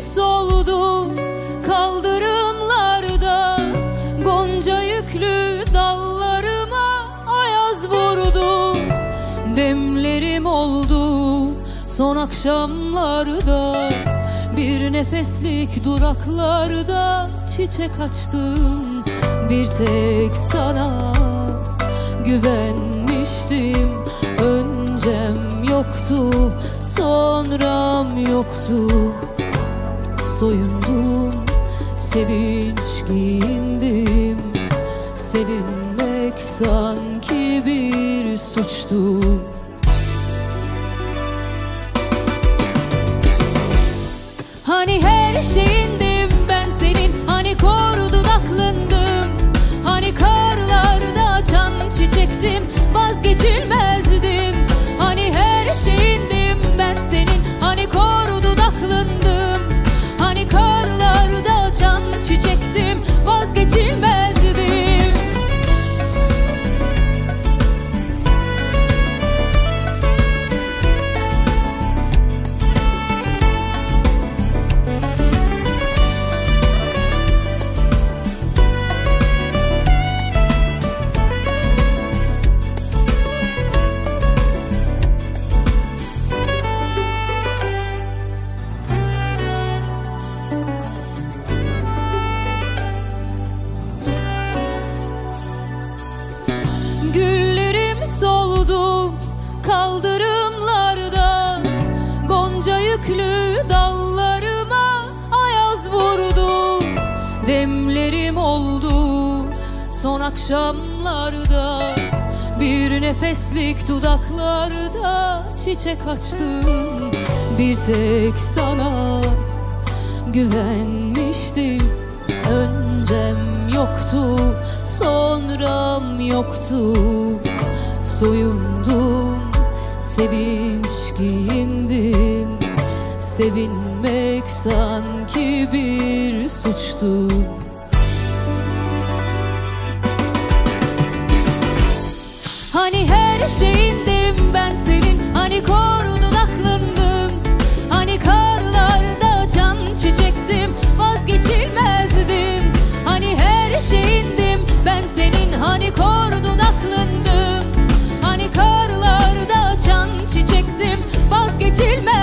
soldu kaldırımlarda Gonca yüklü dallarıma ayaz vurdu. Demlerim oldu son akşamlarda Bir nefeslik duraklarda çiçek açtım. Bir tek sana güvenmiştim Öncem yoktu, sonram yoktu. Soyundum sevinç giyindim. Sevinmek sanki bir suçtu. Hani her şeyindim ben senin Hani kor çiçektim Vazgeçilmezdim son akşamlarda Bir nefeslik dudaklarda çiçek açtım. Bir tek sana güvenmiştim. Öncem yoktu, sonram yoktu. Soyundum, sevinç giyindim Sevinmek sanki bir suçtu her şeyindim ben senin. Hani korudun aklındım Hani karlarda can çiçektim. Vazgeçilmezdim Hani her şeyindim ben senin. Hani korudun aklındım Hani karlarda can çiçektim. Vazgeçilmezdim.